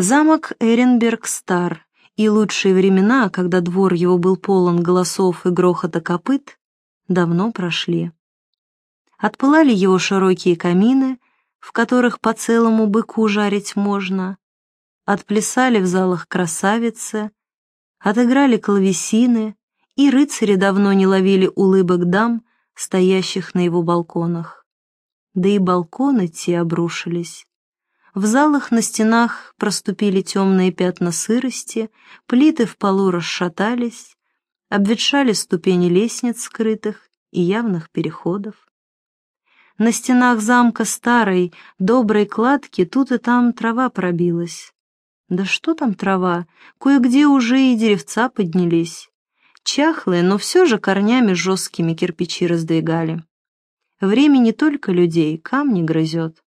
Замок Эренберг стар, и лучшие времена, когда двор его был полон голосов и грохота копыт, давно прошли. Отпылали его широкие камины, в которых по целому быку жарить можно, отплясали в залах красавицы, отыграли клавесины, и рыцари давно не ловили улыбок дам, стоящих на его балконах. Да и балконы те обрушились. В залах на стенах проступили темные пятна сырости, плиты в полу расшатались, обветшали ступени лестниц скрытых и явных переходов. На стенах замка старой, доброй кладки тут и там трава пробилась. Да что там трава, кое-где уже и деревца поднялись. Чахлые, но все же корнями жесткими кирпичи раздвигали. Время не только людей, камни грызет.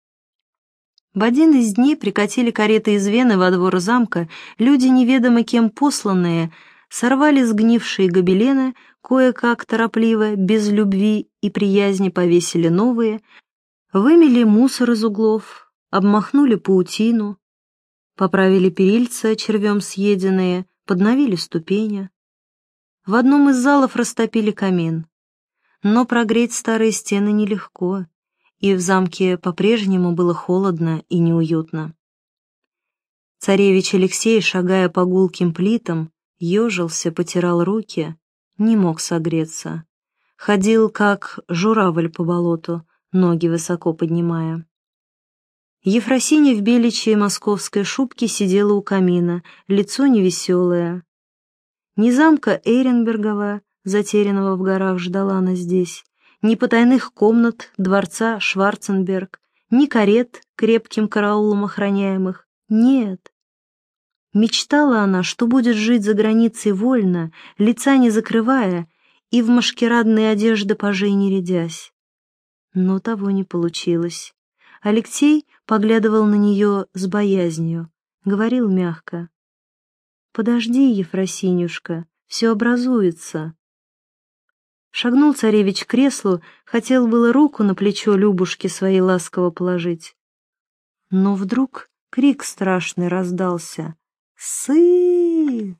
В один из дней прикатили кареты из Вены во двор замка, люди, неведомо кем посланные, сорвали сгнившие гобелены, кое-как торопливо, без любви и приязни повесили новые, вымели мусор из углов, обмахнули паутину, поправили перильца, червем съеденные, подновили ступени. В одном из залов растопили камин. Но прогреть старые стены нелегко, и в замке по-прежнему было холодно и неуютно. Царевич Алексей, шагая по гулким плитам, ежился, потирал руки, не мог согреться. Ходил, как журавль по болоту, ноги высоко поднимая. Ефросиня в беличьей московской шубке сидела у камина, лицо невеселое, ни замка Эйренбергова, затерянного в горах, ждала она здесь, ни потайных комнат дворца Шварценберг, ни карет, крепким караулом охраняемых. Нет. Мечтала она, что будет жить за границей вольно, лица не закрывая и в машкирадные одежды пажей не рядясь. Но того не получилось. Алексей поглядывал на нее с боязнью, говорил мягко. «Подожди, Ефросинюшка, все образуется». Шагнул царевич к креслу, хотел было руку на плечо Любушки своей ласково положить. Но вдруг крик страшный раздался. «Сы!»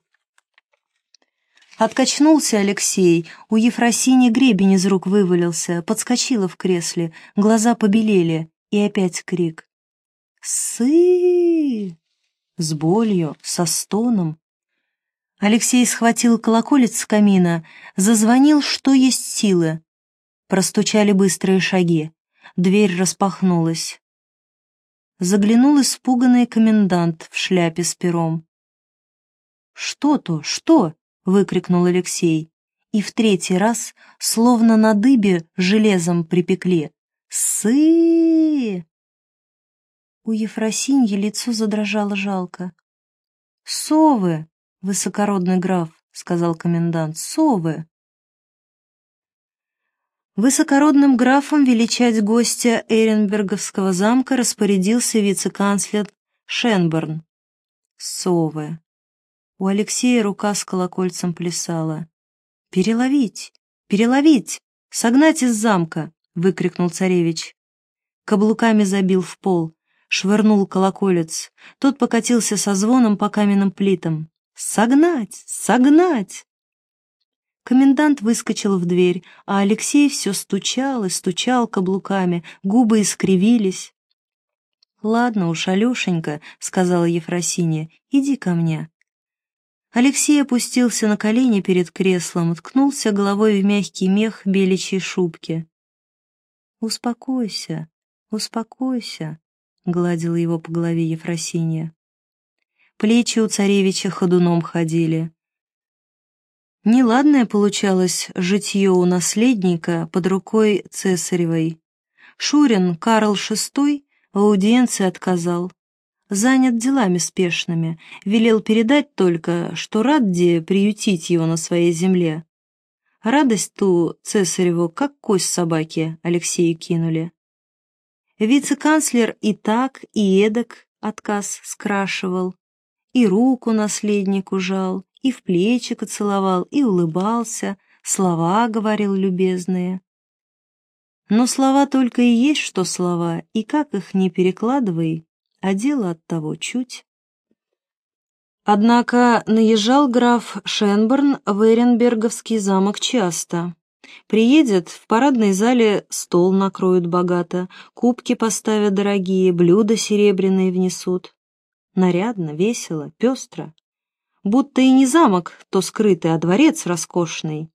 Откачнулся Алексей, у Ефросини гребень из рук вывалился, подскочила в кресле, глаза побелели, и опять крик. «Сы!» С болью, со стоном, Алексей схватил колоколец с камина, зазвонил, что есть силы. Простучали быстрые шаги. Дверь распахнулась. Заглянул испуганный комендант в шляпе с пером. «Что то? Что?» — выкрикнул Алексей. И в третий раз, словно на дыбе, железом припекли. «Сы!» У Ефросиньи лицо задрожало жалко. «Совы!» «Высокородный граф», — сказал комендант, — «совы». Высокородным графом величать гостя Эренберговского замка распорядился вице-канцлер Шенберн. Совы. У Алексея рука с колокольцем плясала. «Переловить! Переловить! Согнать из замка!» — выкрикнул царевич. Каблуками забил в пол, швырнул колоколец. Тот покатился со звоном по каменным плитам. Согнать! Согнать!» Комендант выскочил в дверь, а Алексей все стучал и стучал каблуками, губы искривились. «Ладно уж, Алешенька», — сказала Ефросинья, — «иди ко мне». Алексей опустился на колени перед креслом, ткнулся головой в мягкий мех беличьей шубки. «Успокойся, успокойся», — гладила его по голове Ефросинья. Плечи у царевича ходуном ходили. Неладное получалось житье у наследника под рукой цесаревой. Шурин Карл VI в аудиенции отказал. Занят делами спешными, велел передать только, что рад где приютить его на своей земле. Радость ту цесареву, как кость собаки, Алексею кинули. Вице-канцлер и так, и эдак отказ скрашивал и руку наследнику жал, и в плечико целовал, и улыбался, слова говорил любезные. Но слова только и есть что слова, и как их не перекладывай, а дело от того чуть. Однако наезжал граф Шенберн в Эренберговский замок часто. Приедет, в парадной зале стол накроют богато, кубки поставят дорогие, блюда серебряные внесут. Нарядно, весело, пестро. Будто и не замок, то скрытый, а дворец роскошный.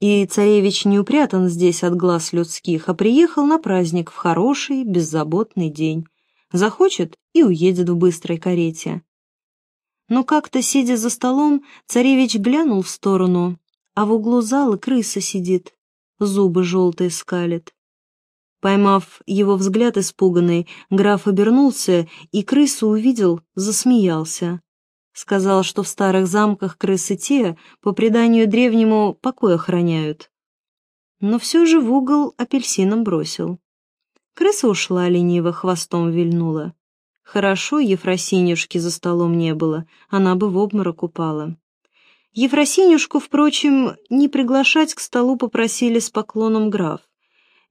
И царевич не упрятан здесь от глаз людских, а приехал на праздник в хороший, беззаботный день. Захочет и уедет в быстрой карете. Но как-то, сидя за столом, царевич глянул в сторону, а в углу зала крыса сидит, зубы желтые скалит. Поймав его взгляд испуганный, граф обернулся и крысу увидел, засмеялся. Сказал, что в старых замках крысы те, по преданию древнему, покой охраняют. Но все же в угол апельсином бросил. Крыса ушла лениво, хвостом вильнула. Хорошо Ефросинюшки за столом не было, она бы в обморок упала. Ефросинюшку, впрочем, не приглашать к столу попросили с поклоном граф.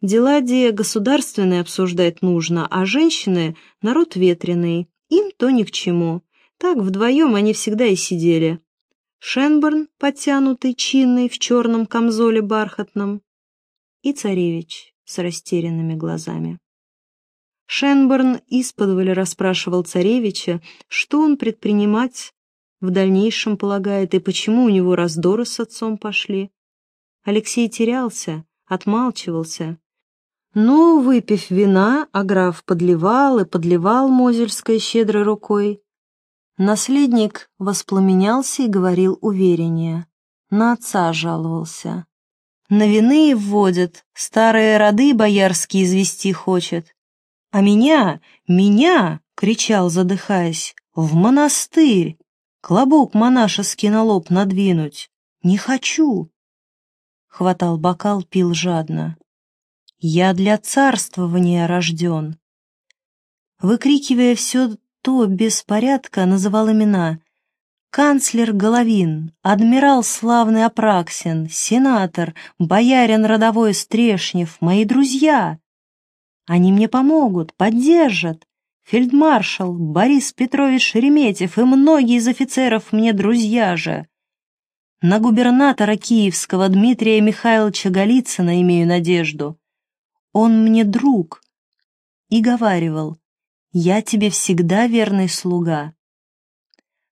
Дела где государственные обсуждать нужно, а женщины — народ ветреный, им то ни к чему. Так вдвоем они всегда и сидели. Шенборн, подтянутый, чинный, в черном камзоле бархатном, и царевич с растерянными глазами. Шенборн исподволь расспрашивал царевича, что он предпринимать в дальнейшем полагает и почему у него раздоры с отцом пошли. Алексей терялся, отмалчивался. Но, выпив вина, а граф подливал и подливал Мозельской щедрой рукой. Наследник воспламенялся и говорил увереннее. На отца жаловался. На вины вводят, старые роды боярские извести хочет. А меня, меня, кричал, задыхаясь, в монастырь, клобук монашеский на лоб надвинуть. Не хочу. Хватал бокал, пил жадно. Я для царствования рожден. Выкрикивая все то беспорядка, называл имена. Канцлер Головин, адмирал славный Апраксин, сенатор, боярин родовой Стрешнев, мои друзья. Они мне помогут, поддержат. Фельдмаршал Борис Петрович Шереметьев и многие из офицеров мне друзья же. На губернатора Киевского Дмитрия Михайловича Голицына имею надежду. Он мне друг. И говаривал, я тебе всегда верный слуга.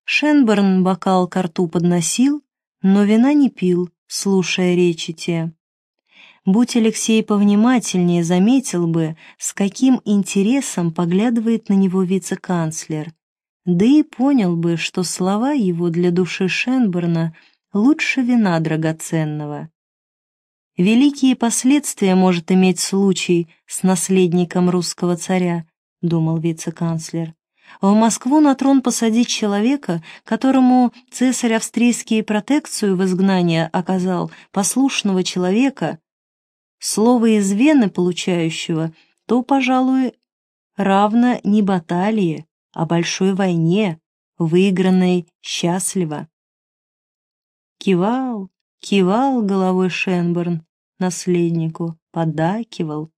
Шенберн бокал к рту подносил, но вина не пил, слушая речи те. Будь Алексей повнимательнее, заметил бы, с каким интересом поглядывает на него вице-канцлер. Да и понял бы, что слова его для души Шенберна лучше вина драгоценного. Великие последствия может иметь случай с наследником русского царя, думал вице-канцлер. В Москву на трон посадить человека, которому цесарь австрийский протекцию в изгнание оказал, послушного человека, слово из Вены получающего, то, пожалуй, равно не баталии, а большой войне, выигранной счастливо. Кивал, кивал головой Шенберн наследнику, подакивал.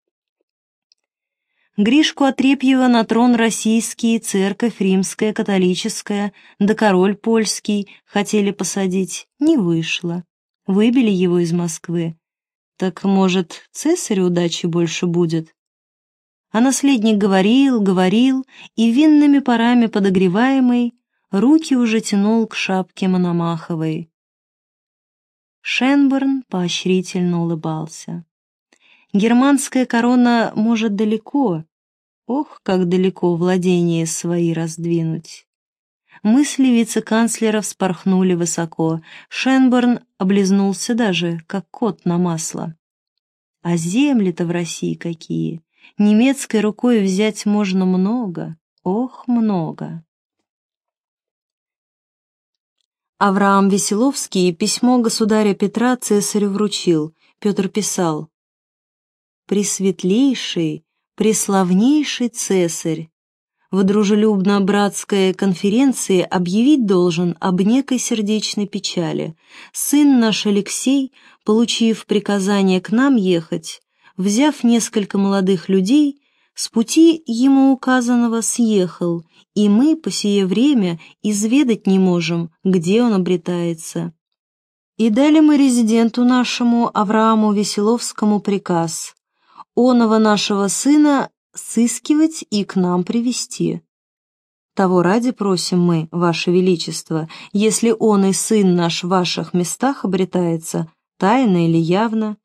Гришку Отрепьева на трон российский, церковь римская, католическая, да король польский хотели посадить, не вышло. Выбили его из Москвы, так, может, цесарю удачи больше будет? А наследник говорил, говорил, и винными парами подогреваемый руки уже тянул к шапке Мономаховой. Шенберн поощрительно улыбался. Германская корона может далеко, ох, как далеко владения свои раздвинуть. Мысли вице-канцлера вспорхнули высоко. Шенборн облизнулся даже, как кот на масло. А земли-то в России какие! Немецкой рукой взять можно много, ох, много. Авраам Веселовский письмо государя Петра цесарю вручил. Петр писал «Пресветлейший, преславнейший цесарь, в дружелюбно-братской конференции объявить должен об некой сердечной печали. Сын наш Алексей, получив приказание к нам ехать, взяв несколько молодых людей, С пути ему указанного съехал, и мы по сие время изведать не можем, где он обретается. И дали мы резиденту нашему Аврааму Веселовскому приказ, оного нашего сына сыскивать и к нам привести. Того ради просим мы, Ваше Величество, если он и сын наш в ваших местах обретается, тайно или явно,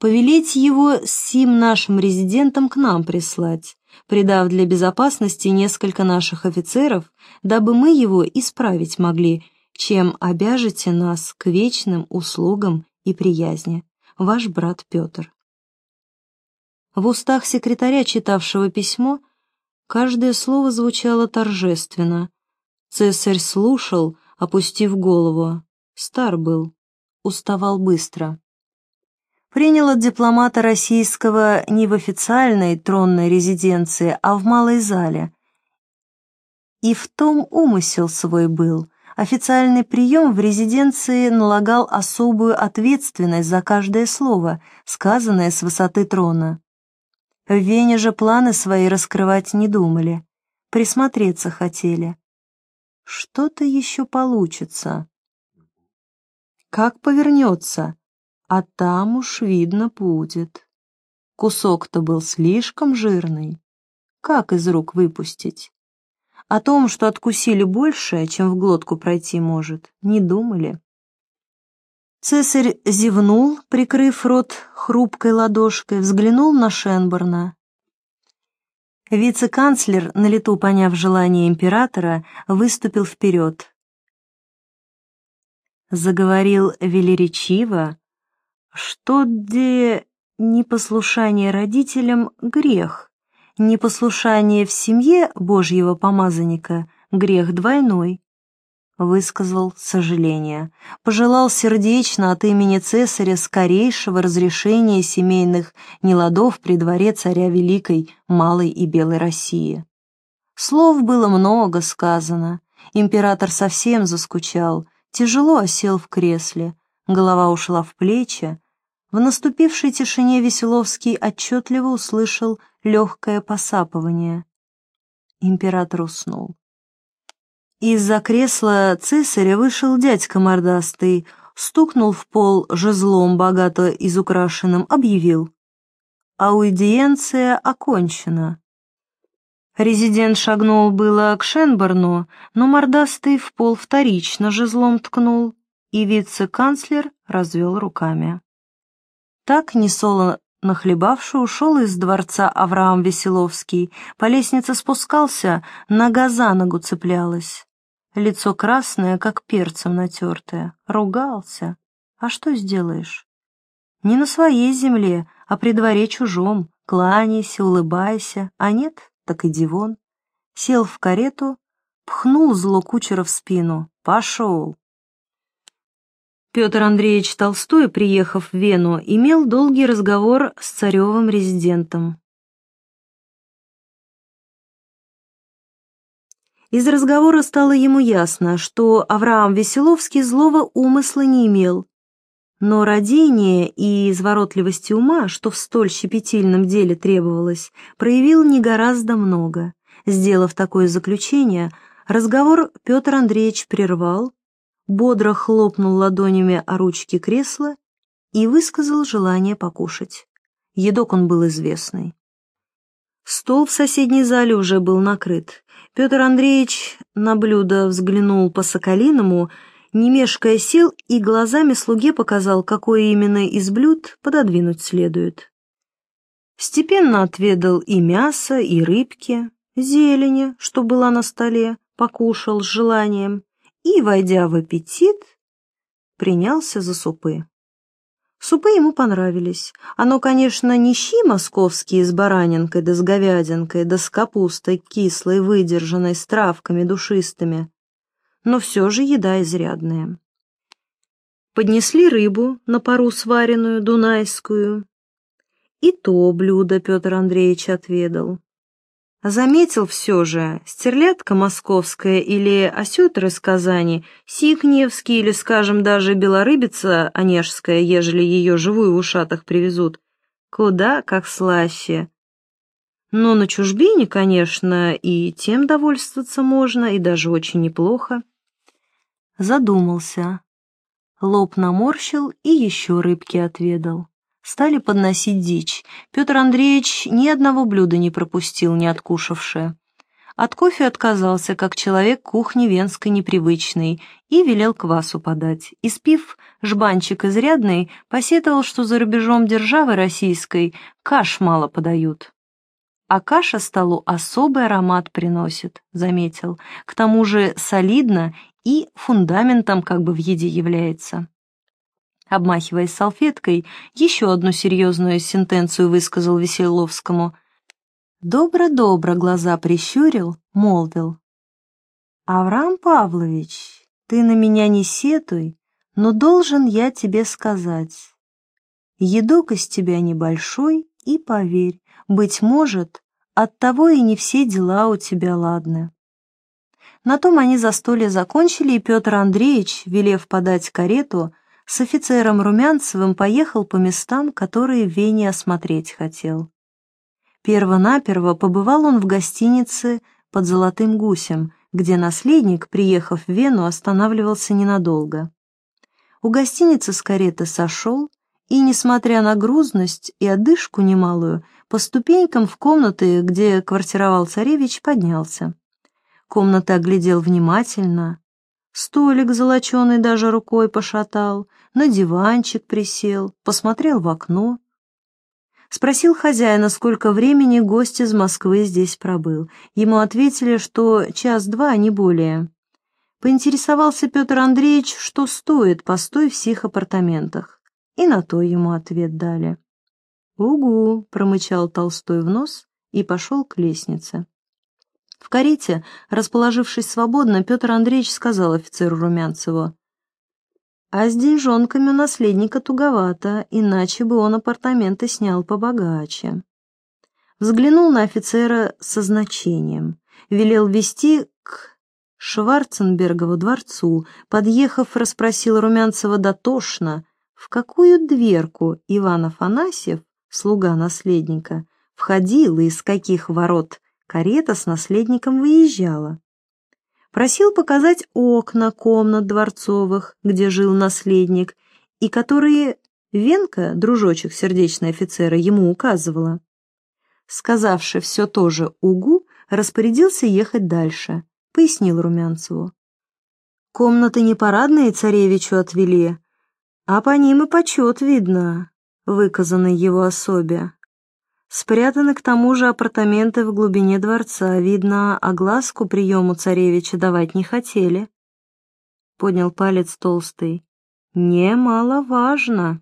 повелеть его сим нашим резидентом к нам прислать, придав для безопасности несколько наших офицеров, дабы мы его исправить могли, чем обяжете нас к вечным услугам и приязни. Ваш брат Петр. В устах секретаря, читавшего письмо, каждое слово звучало торжественно. Цесарь слушал, опустив голову. Стар был, уставал быстро принял от дипломата российского не в официальной тронной резиденции, а в малой зале. И в том умысел свой был. Официальный прием в резиденции налагал особую ответственность за каждое слово, сказанное с высоты трона. В Вене же планы свои раскрывать не думали, присмотреться хотели. Что-то еще получится. Как повернется, а там уж видно будет. Кусок-то был слишком жирный. Как из рук выпустить? О том, что откусили больше, чем в глотку пройти может, не думали. Цесарь зевнул, прикрыв рот хрупкой ладошкой, взглянул на Шенборна. Вице-канцлер, на лету поняв желание императора, выступил вперед. Заговорил велеречиво, что где непослушание родителям — грех, непослушание в семье Божьего помазанника — грех двойной. Высказал сожаление, пожелал сердечно от имени цесаря скорейшего разрешения семейных неладов при дворе царя Великой, Малой и Белой России. Слов было много сказано, император совсем заскучал, тяжело осел в кресле, голова ушла в плечи. В наступившей тишине Веселовский отчетливо услышал легкое посапывание. Император уснул. Из-за кресла цесаря вышел дядька мордастый, стукнул в пол жезлом, богато изукрашенным, объявил. Аудиенция окончена. Резидент шагнул было к Шенборну, но мордастый в пол вторично жезлом ткнул и вице-канцлер развел руками. Так, несолоно нахлебавший, ушел из дворца Авраам Веселовский, по лестнице спускался, нога за ногу цеплялась. Лицо красное, как перцем натертое, ругался. А что сделаешь? Не на своей земле, а при дворе чужом, кланяйся, улыбайся, а нет, так иди вон. Сел в карету, пхнул зло кучера в спину, пошел. Петр Андреевич Толстой, приехав в Вену, имел долгий разговор с царевым резидентом. Из разговора стало ему ясно, что Авраам Веселовский злого умысла не имел, но родение и изворотливости ума, что в столь щепетильном деле требовалось, проявил не гораздо много. Сделав такое заключение, разговор Петр Андреевич прервал, бодро хлопнул ладонями о ручки кресла и высказал желание покушать. Едок он был известный. Стол в соседней зале уже был накрыт. Петр Андреевич на блюдо взглянул по-соколиному, не мешкая сел и глазами слуге показал, какое именно из блюд пододвинуть следует. Степенно отведал и мясо, и рыбки, зелени, что была на столе, покушал с желанием и, войдя в аппетит, принялся за супы. Супы ему понравились. Оно, конечно, не щи московские с баранинкой да с говядинкой, да с капустой кислой, выдержанной, с травками душистыми, но все же еда изрядная. Поднесли рыбу на пару сваренную, дунайскую. И то блюдо Петр Андреевич отведал. Заметил все же, стерлядка московская или осетр из Казани, сикневский или, скажем, даже белорыбица онежская, ежели ее живую в ушатах привезут, куда как слаще. Но на чужбине, конечно, и тем довольствоваться можно, и даже очень неплохо. Задумался. Лоб наморщил и еще рыбки отведал. Стали подносить дичь. Петр Андреевич ни одного блюда не пропустил, не откушавши. От кофе отказался, как человек кухни венской непривычный, и велел квасу подать. Испив жбанчик изрядный, посетовал, что за рубежом державы российской каш мало подают. А каша столу особый аромат приносит, заметил. К тому же солидно и фундаментом как бы в еде является. Обмахиваясь салфеткой, еще одну серьезную сентенцию высказал Веселовскому. Добро-добро глаза прищурил, молвил. «Авраам Павлович, ты на меня не сетуй, но должен я тебе сказать. Едок из тебя небольшой, и поверь, быть может, оттого и не все дела у тебя ладны». На том они застолье закончили, и Петр Андреевич, велев подать карету, с офицером Румянцевым поехал по местам, которые Вене осмотреть хотел. Первонаперво побывал он в гостинице под Золотым Гусем, где наследник, приехав в Вену, останавливался ненадолго. У гостиницы с кареты сошел и, несмотря на грузность и одышку немалую, по ступенькам в комнаты, где квартировал царевич, поднялся. Комнаты оглядел внимательно. Столик золоченый даже рукой пошатал, на диванчик присел, посмотрел в окно. Спросил хозяина, сколько времени гость из Москвы здесь пробыл. Ему ответили, что час-два, не более. Поинтересовался Петр Андреевич, что стоит постой в сих апартаментах. И на то ему ответ дали. «Угу», — промычал Толстой в нос и пошел к лестнице. В карете, расположившись свободно, Петр Андреевич сказал офицеру Румянцеву, а с деньжонками у наследника туговато, иначе бы он апартаменты снял побогаче. Взглянул на офицера со значением, велел вести к Шварценбергову дворцу, подъехав, расспросил Румянцева дотошно, в какую дверку Иван Афанасьев, слуга наследника, входил и из каких ворот карета с наследником выезжала просил показать окна комнат дворцовых, где жил наследник, и которые Венка, дружочек сердечной офицера, ему указывала. Сказавши все тоже угу, распорядился ехать дальше, пояснил Румянцеву. Комнаты не парадные царевичу отвели, а по ним и почет видно, выказанный его особе. Спрятаны к тому же апартаменты в глубине дворца, видно, огласку приему царевича давать не хотели. Поднял палец толстый. Немаловажно.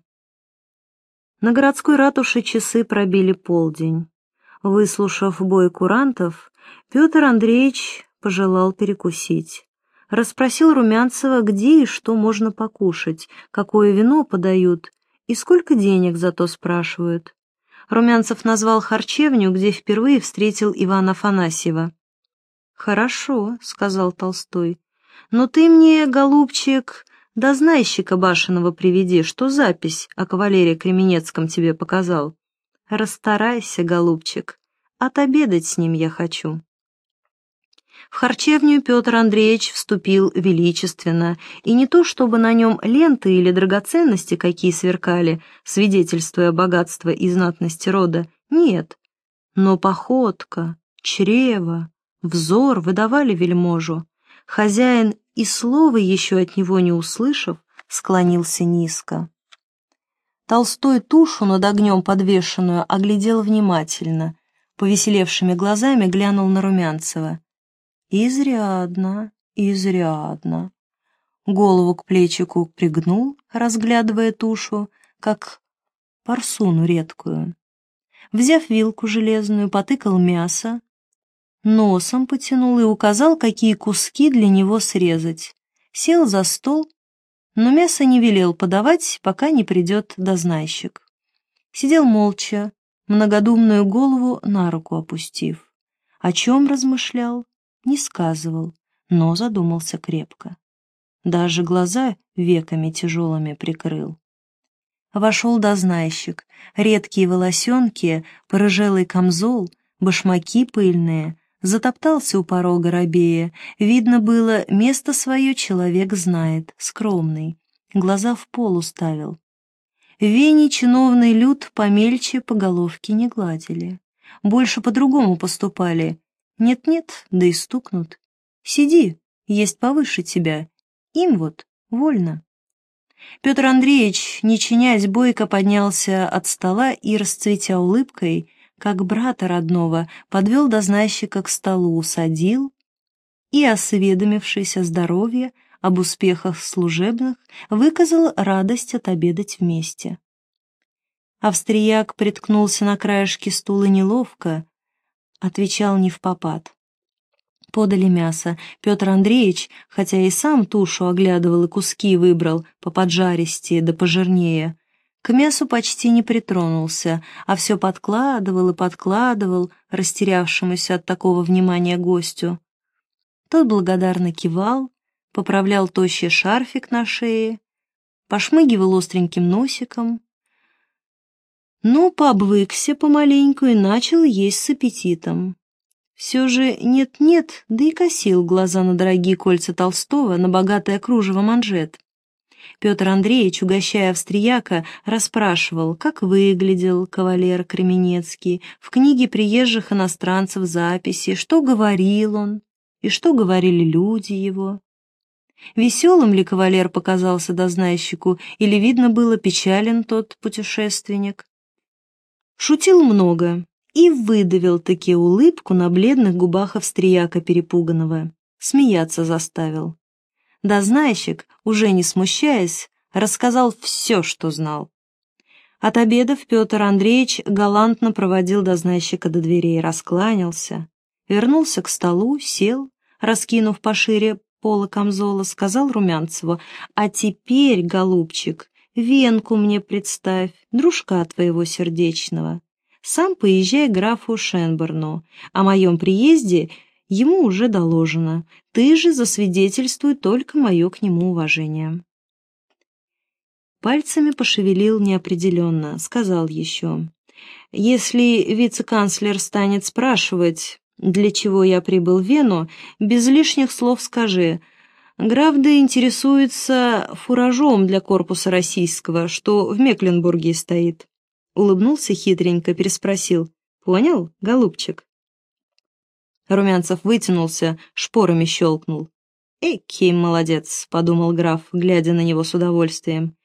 На городской ратуше часы пробили полдень. Выслушав бой курантов, Петр Андреевич пожелал перекусить. Расспросил Румянцева, где и что можно покушать, какое вино подают и сколько денег за то спрашивают. Румянцев назвал харчевню, где впервые встретил Ивана Афанасьева. «Хорошо», — сказал Толстой, — «но ты мне, голубчик, до знайщика Башенного приведи, что запись о кавалере Кременецком тебе показал. Расстарайся, голубчик, отобедать с ним я хочу». В харчевню Петр Андреевич вступил величественно, и не то чтобы на нем ленты или драгоценности какие сверкали, свидетельствуя богатство и знатности рода, нет. Но походка, чрево, взор выдавали вельможу. Хозяин и слова еще от него не услышав, склонился низко. Толстой тушу над огнем подвешенную оглядел внимательно, повеселевшими глазами глянул на Румянцева. Изрядно, изрядно. Голову к плечику пригнул, разглядывая тушу, как парсуну редкую. Взяв вилку железную, потыкал мясо, носом потянул и указал, какие куски для него срезать. Сел за стол, но мясо не велел подавать, пока не придет дознайщик. Сидел молча, многодумную голову на руку опустив. О чем размышлял, не сказывал, но задумался крепко. Даже глаза веками тяжелыми прикрыл. Вошел дознайщик, редкие волосенки, порыжелый камзол, башмаки пыльные, затоптался у порога рабея. Видно было, место свое человек знает, скромный. Глаза в пол уставил. Вене чиновный люд помельче по головке не гладили. Больше по-другому поступали. Нет-нет, да и стукнут. Сиди, есть повыше тебя. Им вот вольно. Петр Андреевич, не чинясь, бойко поднялся от стола и, расцветя улыбкой, как брата родного, подвел дознайщика к столу, садил и, осведомившись о здоровье, об успехах служебных, выказал радость отобедать вместе. Австрияк приткнулся на краешке стула неловко, отвечал не в попад. Подали мясо. Петр Андреевич, хотя и сам тушу оглядывал и куски выбрал по поджаристее да пожирнее, к мясу почти не притронулся, а все подкладывал и подкладывал растерявшемуся от такого внимания гостю. Тот благодарно кивал, поправлял тощий шарфик на шее, пошмыгивал остреньким носиком. Ну, пообвыкся помаленьку и начал есть с аппетитом. Все же нет-нет, да и косил глаза на дорогие кольца Толстого, на богатое кружево манжет. Петр Андреевич, угощая австрияка, расспрашивал, как выглядел кавалер Кременецкий, в книге приезжих иностранцев записи, что говорил он и что говорили люди его. Веселым ли кавалер показался дознайщику, или, видно было, печален тот путешественник? Шутил много, и выдавил таки улыбку на бледных губах австрияка перепуганного. Смеяться заставил. Дознайщик, уже не смущаясь, рассказал все, что знал. От обедов Петр Андреевич галантно проводил дознайщика до дверей, раскланялся, вернулся к столу, сел, раскинув пошире пола камзола, сказал Румянцеву, «А теперь, голубчик, венку мне представь, дружка твоего сердечного» сам поезжай к графу Шенберну. О моем приезде ему уже доложено. Ты же засвидетельствуй только мое к нему уважение». Пальцами пошевелил неопределенно, сказал еще. «Если вице-канцлер станет спрашивать, для чего я прибыл в Вену, без лишних слов скажи. Граф да интересуется фуражом для корпуса российского, что в Мекленбурге стоит улыбнулся хитренько, переспросил. «Понял, голубчик?» Румянцев вытянулся, шпорами щелкнул. «Экий молодец», — подумал граф, глядя на него с удовольствием.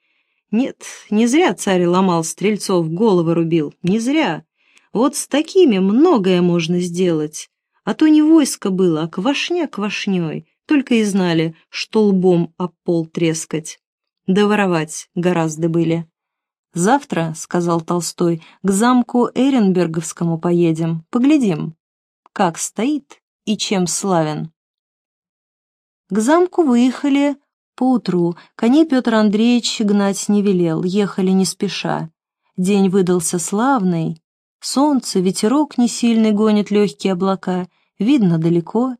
«Нет, не зря царь ломал стрельцов, головы рубил, не зря. Вот с такими многое можно сделать. А то не войско было, а квашня квашней, только и знали, что лбом об пол трескать. Да воровать гораздо были». «Завтра, — сказал Толстой, — к замку Эренберговскому поедем, поглядим, как стоит и чем славен». К замку выехали поутру, коней Петр Андреевич гнать не велел, ехали не спеша. День выдался славный, солнце, ветерок не сильный гонит легкие облака, видно далеко.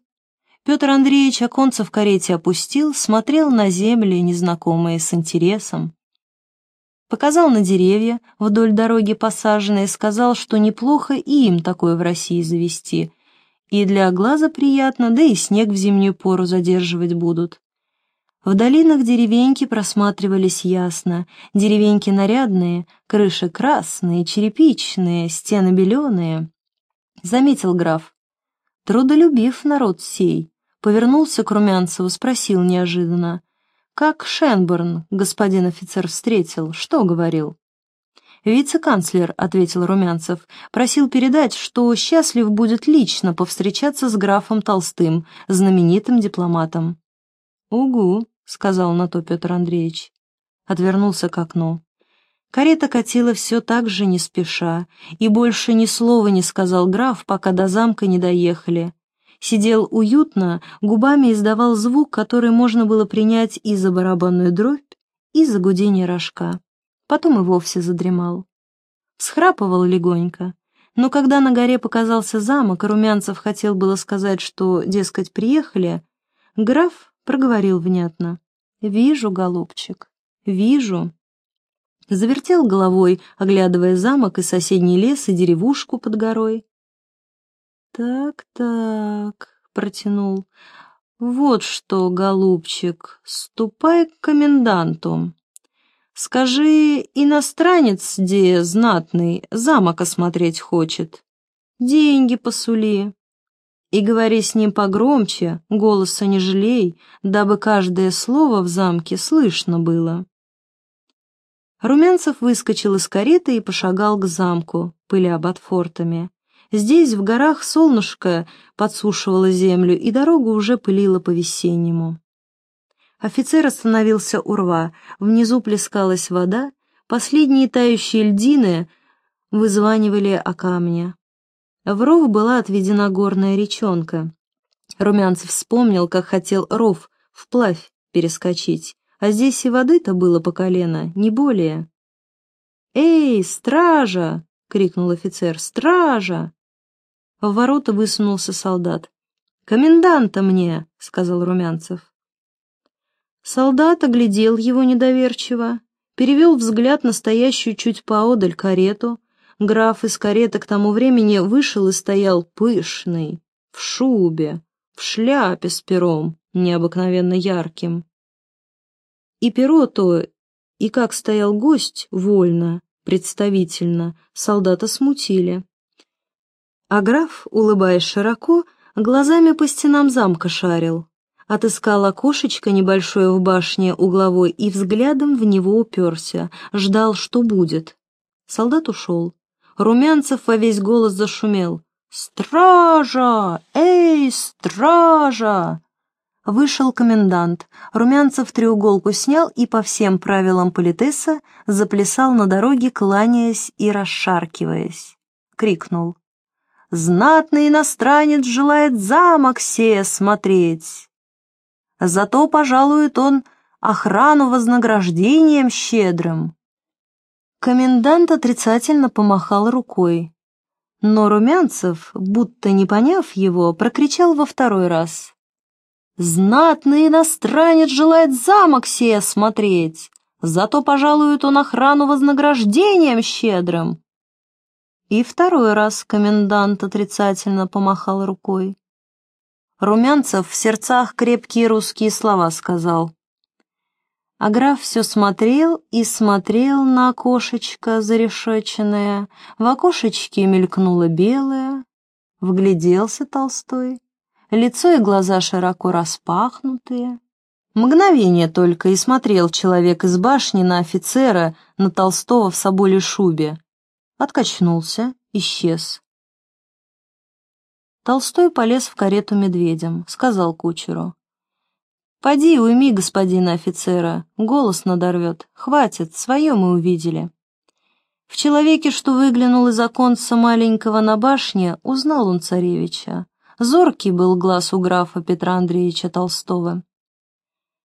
Петр Андреевич оконца в карете опустил, смотрел на земли, незнакомые с интересом. Показал на деревья, вдоль дороги посаженные, сказал, что неплохо и им такое в России завести. И для глаза приятно, да и снег в зимнюю пору задерживать будут. В долинах деревеньки просматривались ясно. Деревеньки нарядные, крыши красные, черепичные, стены беленые. Заметил граф. Трудолюбив народ сей. Повернулся к Румянцеву, спросил неожиданно. «Как Шенборн, господин офицер, встретил? Что говорил?» «Вице-канцлер», — ответил Румянцев, — «просил передать, что счастлив будет лично повстречаться с графом Толстым, знаменитым дипломатом». «Угу», — сказал на то Петр Андреевич. Отвернулся к окну. Карета катила все так же не спеша, и больше ни слова не сказал граф, пока до замка не доехали сидел уютно, губами издавал звук, который можно было принять и за барабанную дробь, и за гудение рожка. Потом и вовсе задремал. Схрапывал легонько, но когда на горе показался замок, Румянцев хотел было сказать, что, дескать, приехали, граф проговорил внятно. «Вижу, голубчик, вижу». Завертел головой, оглядывая замок и соседний лес и деревушку под горой. «Так-так», — протянул. «Вот что, голубчик, ступай к коменданту. Скажи, иностранец, где знатный, замок осмотреть хочет. Деньги посули. И говори с ним погромче, голоса не жалей, дабы каждое слово в замке слышно было». Румянцев выскочил из кареты и пошагал к замку, пыля под фортами. Здесь, в горах, солнышко подсушивало землю, и дорога уже пылила по-весеннему. Офицер остановился у рва, внизу плескалась вода, последние тающие льдины вызванивали о камне. В ров была отведена горная речонка. Румянцев вспомнил, как хотел ров вплавь перескочить, а здесь и воды-то было по колено, не более. «Эй, стража!» — крикнул офицер. «Стража!» В ворота высунулся солдат. «Коменданта мне!» — сказал Румянцев. Солдат оглядел его недоверчиво, перевел взгляд на стоящую чуть поодаль карету. Граф из кареты к тому времени вышел и стоял пышный, в шубе, в шляпе с пером, необыкновенно ярким. И перо то, и как стоял гость, вольно, представительно, солдата смутили. А граф, улыбаясь широко, глазами по стенам замка шарил, отыскал окошечко небольшое в башне угловой и взглядом в него уперся, ждал, что будет. Солдат ушел. Румянцев во весь голос зашумел. «Стража! Эй, стража!» Вышел комендант. Румянцев треуголку снял и по всем правилам политеса заплясал на дороге, кланяясь и расшаркиваясь. Крикнул. «Знатный иностранец желает замок сея смотреть!» Зато пожалует он охрану вознаграждением щедрым. Комендант отрицательно помахал рукой. Но Румянцев, будто не поняв его, прокричал во второй раз. Знатный иностранец желает замок сей осмотреть, зато пожалует он охрану вознаграждением щедрым. И второй раз комендант отрицательно помахал рукой. Румянцев в сердцах крепкие русские слова сказал. А граф все смотрел и смотрел на окошечко зарешеченное. В окошечке мелькнуло белое. Вгляделся Толстой лицо и глаза широко распахнутые. Мгновение только и смотрел человек из башни на офицера, на Толстого в соболе шубе. Откачнулся, исчез. Толстой полез в карету медведем, сказал кучеру. «Поди, уйми господина офицера, голос надорвет. Хватит, свое мы увидели». В человеке, что выглянул из оконца маленького на башне, узнал он царевича. Зоркий был глаз у графа Петра Андреевича Толстого.